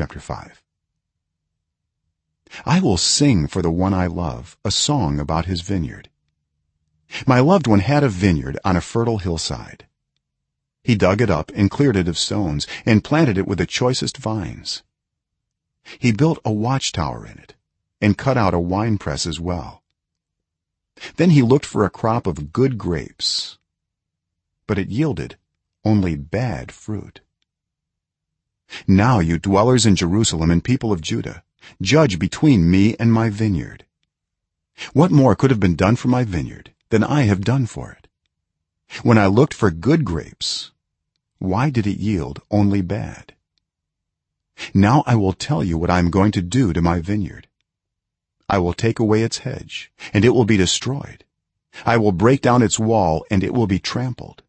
chapter 5 i will sing for the one i love a song about his vineyard. My loved one had a vineyard on a fertile hillside. He dug it up and cleared it of stones and planted it with the choicest vines. He built a watchtower in it and cut out a winepress as well. Then he looked for a crop of good grapes but it yielded only bad fruit now you dwellers in jerusalem and people of judah judge between me and my vineyard. What more could have been done for my vineyard than i have done for it? When i looked for good grapes why did it yield only bad? Now i will tell you what i am going to do to my vineyard. I will take away its hedge and it will be destroyed. I will break down its wall and it will be trampled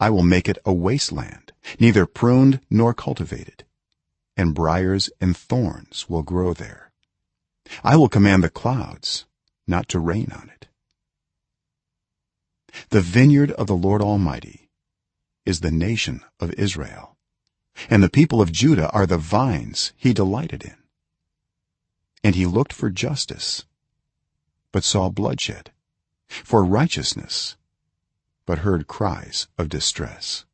i will make it a wasteland neither pruned nor cultivated and briars and thorns will grow there. I will command the clouds not to rain on it. The vineyard of the lord almighty is the nation of israel and the people of judah are the vines he delighted in. And he looked for justice but saw bloodshed for righteousness but heard cries of distress.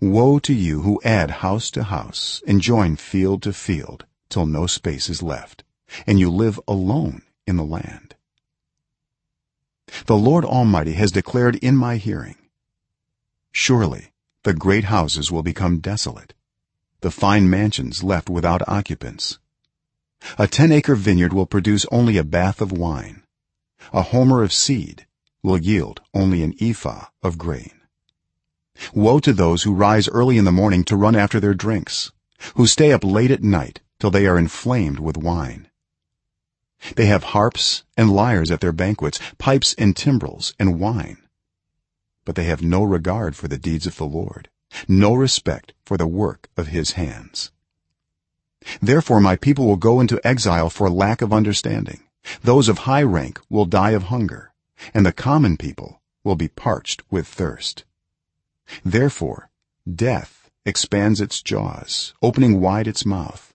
Woe to you who add house to house and join field to field till no space is left and you live alone in the land. The lord almighty has declared in my hearing surely the great houses will become desolate the fine mansions left without occupants. A 10 acre vineyard will produce only a bath of wine a homer of seed will yield only an ephah of grain. Woe to those who rise early in the morning to run after their drinks who stay up late at night till they are inflamed with wine. They have harps and lyres at their banquets pipes and timbrels and wine. But they have no regard for the deeds of the lord no respect for the work of his hands. Therefore my people will go into exile for lack of understanding. Those of high rank will die of hunger and the common people will be parched with thirst. Therefore death expands its jaws opening wide its mouth.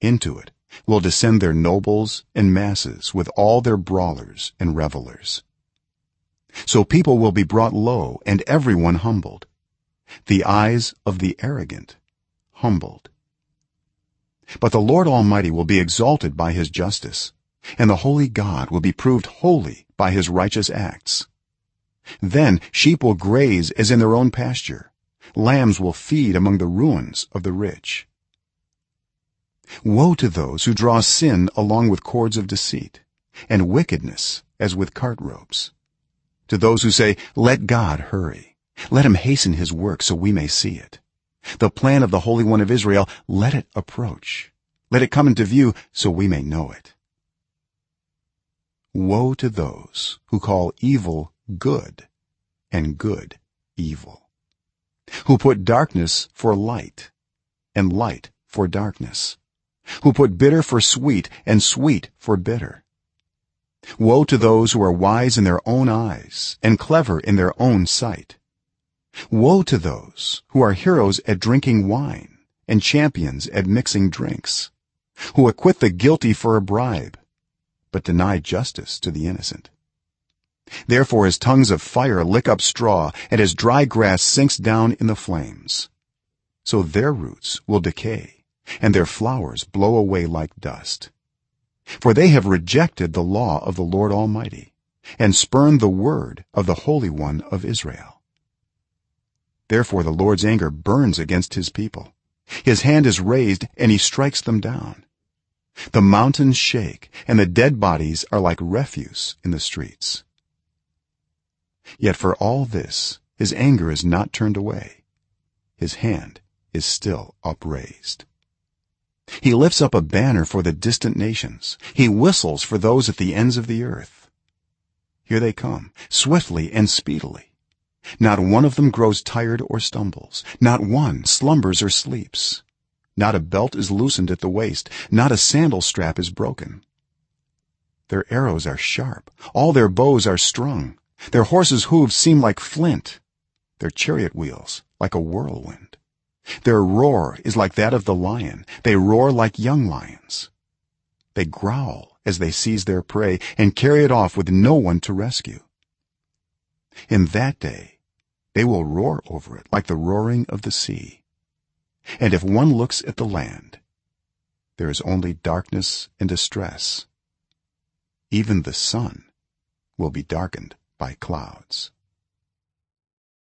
Into it will descend their nobles and masses with all their brawlers and revelers. So people will be brought low and everyone humbled. The eyes of the arrogant humbled. But the lord almighty will be exalted by his justice and the holy god will be proved holy by his righteous acts. Then sheep will graze as in their own pasture. Lambs will feed among the ruins of the rich. Woe to those who draw sin along with cords of deceit and wickedness as with cart ropes. To those who say let god hurry. Let him hasten his work so we may see it. The plan of the holy one of israel let it approach. Let it come into view so we may know it woe to those who call evil good and good evil who put darkness for light and light for darkness who put bitter for sweet and sweet for bitter. Woe to those who are wise in their own eyes and clever in their own sight. Woe to those who are heroes at drinking wine and champions at mixing drinks who acquit the guilty for a bribe but deny justice to the innocent. Therefore as tongues of fire lick up straw and as dry grass sinks down in the flames so their roots will decay and their flowers blow away like dust. For they have rejected the law of the lord almighty and spurned the word of the holy one of israel. Therefore the lord's anger burns against his people. His hand is raised and he strikes them down the mountains shake and the dead bodies are like refuse in the streets. Yet for all this his anger is not turned away. His hand is still upraised. He lifts up a banner for the distant nations. He whistles for those at the ends of the earth. Here they come swiftly and speedily. Not one of them grows tired or stumbles. Not one slumbers or sleeps not a belt is loosened at the waist. Not a sandal strap is broken. Their arrows are sharp. All their bows are strung their horses hooves seem like flint. Their chariot wheels like a whirlwind. Their roar is like that of the lion. They roar like young lions. They growl as they seize their prey and carry it off with no one to rescue. In that day they will roar over it like the roaring of the sea and if one looks at the land there is only darkness and distress. Even the sun will be darkened by clouds